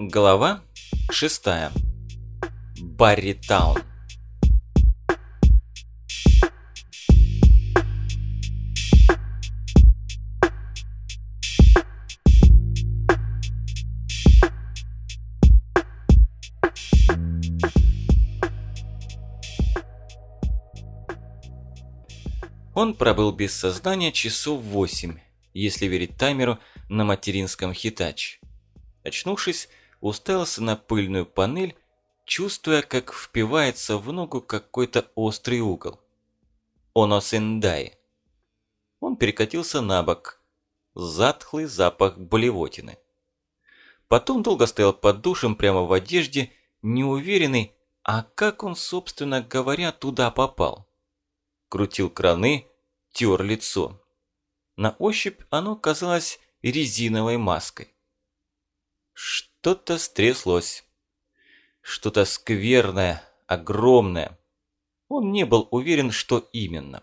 Глава 6. Барритаун. Он пробыл без сознания часов восемь, если верить таймеру на материнском хитаче. Очнувшись, уставился на пыльную панель, чувствуя, как впивается в ногу какой-то острый угол. Оносендай. Он перекатился на бок. Затхлый запах болевотины. Потом долго стоял под душем прямо в одежде, неуверенный, а как он, собственно говоря, туда попал. Крутил краны, тер лицо. На ощупь оно казалось резиновой маской. Что-то стряслось. Что-то скверное, огромное. Он не был уверен, что именно.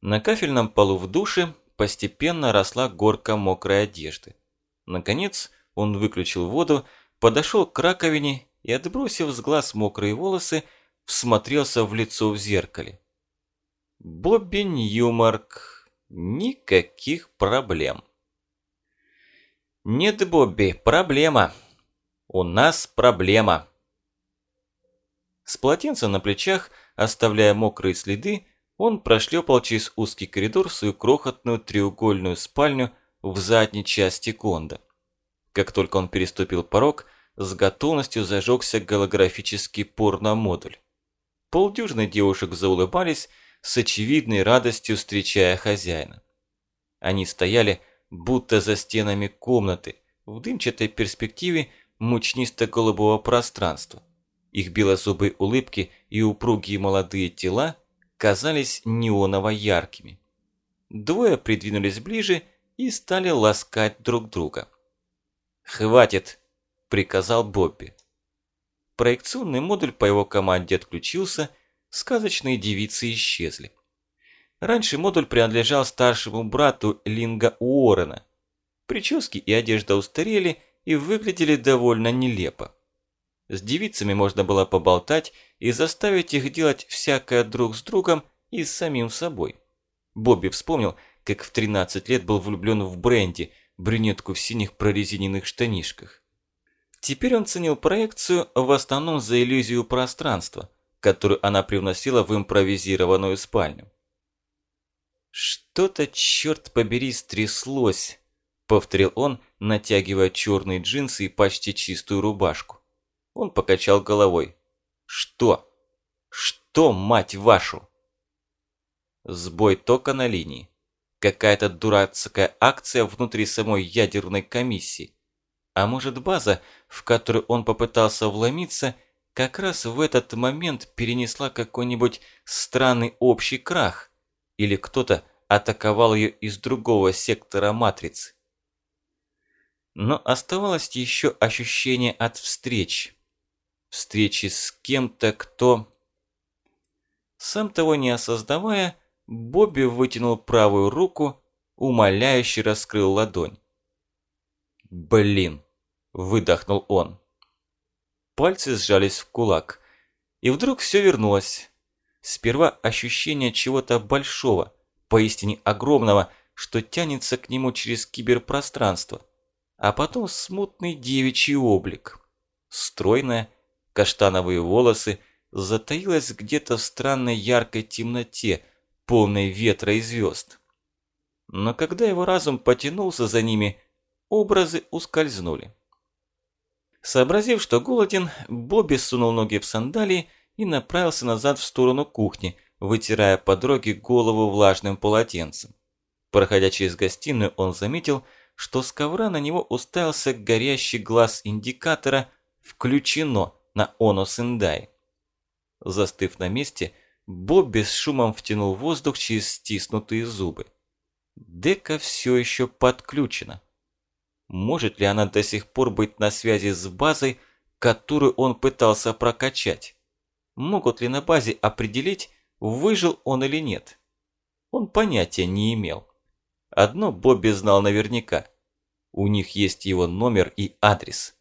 На кафельном полу в душе постепенно росла горка мокрой одежды. Наконец он выключил воду, подошел к раковине и, отбросив с глаз мокрые волосы, всмотрелся в лицо в зеркале. Бобби Ньюмарк. Никаких проблем. «Нет, Бобби, проблема. У нас проблема». С полотенцем на плечах, оставляя мокрые следы, он прошлепал через узкий коридор в свою крохотную треугольную спальню в задней части конда. Как только он переступил порог, с готовностью зажегся голографический порно-модуль. Полдюжины девушек заулыбались, с очевидной радостью встречая хозяина. Они стояли, будто за стенами комнаты, в дымчатой перспективе мучнисто-голубого пространства. Их белозубые улыбки и упругие молодые тела казались неоново-яркими. Двое придвинулись ближе и стали ласкать друг друга. «Хватит!» – приказал Бобби. Проекционный модуль по его команде отключился, сказочные девицы исчезли. Раньше модуль принадлежал старшему брату Линга Уоррена. Прически и одежда устарели и выглядели довольно нелепо. С девицами можно было поболтать и заставить их делать всякое друг с другом и с самим собой. Бобби вспомнил, как в 13 лет был влюблен в Бренди, брюнетку в синих прорезиненных штанишках. Теперь он ценил проекцию в основном за иллюзию пространства, которую она привносила в импровизированную спальню. «Что-то, черт побери, стряслось», – повторил он, натягивая черные джинсы и почти чистую рубашку. Он покачал головой. «Что? Что, мать вашу?» Сбой тока на линии. Какая-то дурацкая акция внутри самой ядерной комиссии. А может база, в которую он попытался вломиться, как раз в этот момент перенесла какой-нибудь странный общий крах – или кто-то атаковал ее из другого сектора матрицы. Но оставалось еще ощущение от встреч. Встречи с кем-то, кто... Сам того не осознавая, Бобби вытянул правую руку, умоляюще раскрыл ладонь. «Блин!» – выдохнул он. Пальцы сжались в кулак, и вдруг все вернулось. Сперва ощущение чего-то большого, поистине огромного, что тянется к нему через киберпространство. А потом смутный девичий облик. Стройная, каштановые волосы, затаилась где-то в странной яркой темноте, полной ветра и звезд. Но когда его разум потянулся за ними, образы ускользнули. Сообразив, что голоден, Бобби сунул ноги в сандалии и направился назад в сторону кухни, вытирая по дороге голову влажным полотенцем. Проходя через гостиную, он заметил, что с ковра на него уставился горящий глаз индикатора «Включено» на Оно Сендай. Застыв на месте, Бобби с шумом втянул воздух через стиснутые зубы. Дека все еще подключена. Может ли она до сих пор быть на связи с базой, которую он пытался прокачать? Могут ли на базе определить, выжил он или нет. Он понятия не имел. Одно Бобби знал наверняка. У них есть его номер и адрес.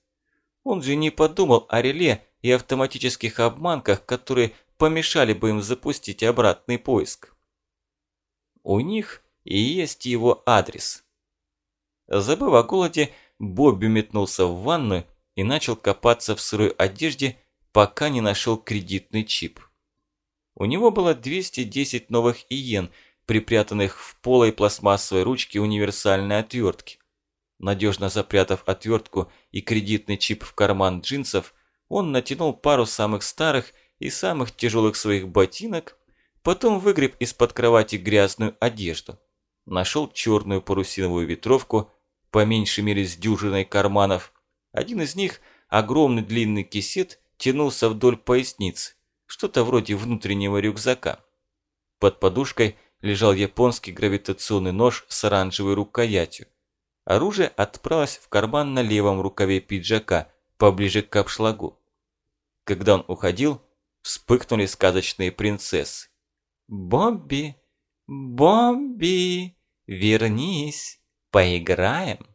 Он же не подумал о реле и автоматических обманках, которые помешали бы им запустить обратный поиск. У них и есть его адрес. Забыв о голоде, Бобби метнулся в ванную и начал копаться в сырой одежде, пока не нашел кредитный чип. У него было 210 новых иен, припрятанных в полой пластмассовой ручке универсальной отвертки. Надежно запрятав отвертку и кредитный чип в карман джинсов, он натянул пару самых старых и самых тяжелых своих ботинок, потом выгреб из-под кровати грязную одежду, нашел черную парусиновую ветровку, по меньшей мере с дюжиной карманов. Один из них, огромный длинный кисет, тянулся вдоль поясницы, что-то вроде внутреннего рюкзака. Под подушкой лежал японский гравитационный нож с оранжевой рукоятью. Оружие отправилось в карман на левом рукаве пиджака, поближе к обшлагу. Когда он уходил, вспыхнули сказочные принцессы. «Бобби! Бобби! Вернись! Поиграем!»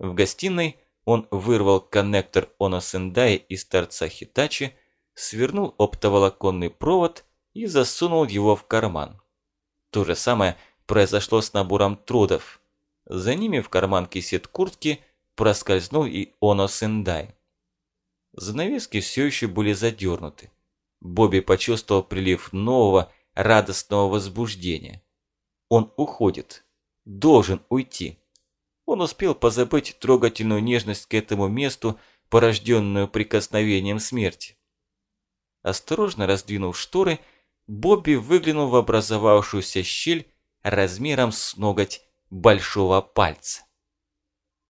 В гостиной он вырвал коннектор Оносендай из торца Хитачи, свернул оптоволоконный провод и засунул его в карман. То же самое произошло с набором трудов. За ними в карман кисет куртки проскользнул и Оно Сендай. Занавески все еще были задернуты. Бобби почувствовал прилив нового, радостного возбуждения. Он уходит. Должен уйти. Он успел позабыть трогательную нежность к этому месту, порожденную прикосновением смерти. Осторожно раздвинув шторы, Бобби выглянул в образовавшуюся щель размером с ноготь большого пальца.